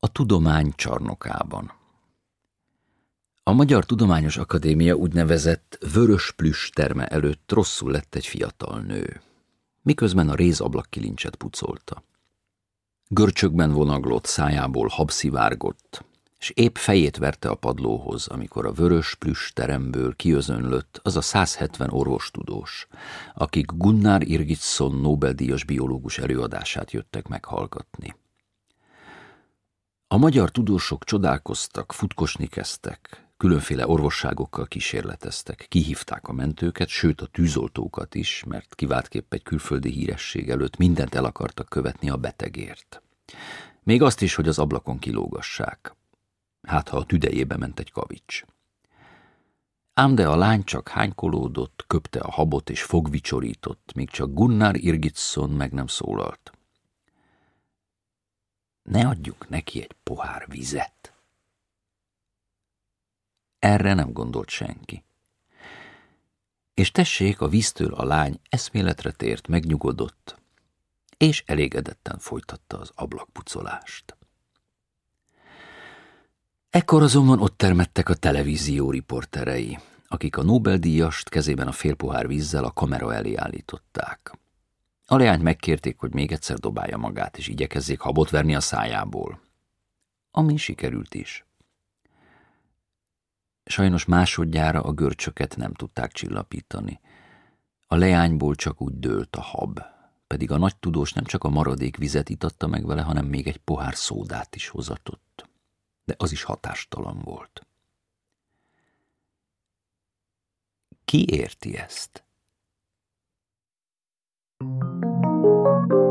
A tudomány csarnokában A Magyar Tudományos Akadémia úgynevezett vörös plüss terme előtt rosszul lett egy fiatal nő, miközben a rézablak kilincset pucolta. Görcsökben vonaglott, szájából habszivárgott, és épp fejét verte a padlóhoz, amikor a vörös plüss teremből kiözönlött az a 170 orvostudós, akik Gunnar Irgitsson Nobel-díjas biológus előadását jöttek meghallgatni. A magyar tudósok csodálkoztak, futkosni kezdtek, különféle orvosságokkal kísérleteztek, kihívták a mentőket, sőt a tűzoltókat is, mert kiváltképp egy külföldi híresség előtt mindent el akartak követni a betegért. Még azt is, hogy az ablakon kilógassák. Hát, ha a tüdejébe ment egy kavics. Ám de a lány csak hánykolódott, köpte a habot és fogvicsorított, míg csak Gunnar Irgitsson meg nem szólalt. Ne adjuk neki egy pohár vizet. Erre nem gondolt senki. És tessék, a víztől a lány eszméletre tért, megnyugodott, és elégedetten folytatta az ablakpucolást. Ekkor azonban ott termettek a televízió riporterei, akik a Nobel-díjast kezében a fél pohár vízzel a kamera elé állították. A leányt megkérték, hogy még egyszer dobálja magát, és igyekezzék habot verni a szájából. Ami sikerült is. Sajnos másodjára a görcsöket nem tudták csillapítani. A leányból csak úgy dőlt a hab, pedig a nagy tudós nem csak a maradék vizet itatta meg vele, hanem még egy pohár szódát is hozatott. De az is hatástalan volt. Ki érti ezt? Thank you.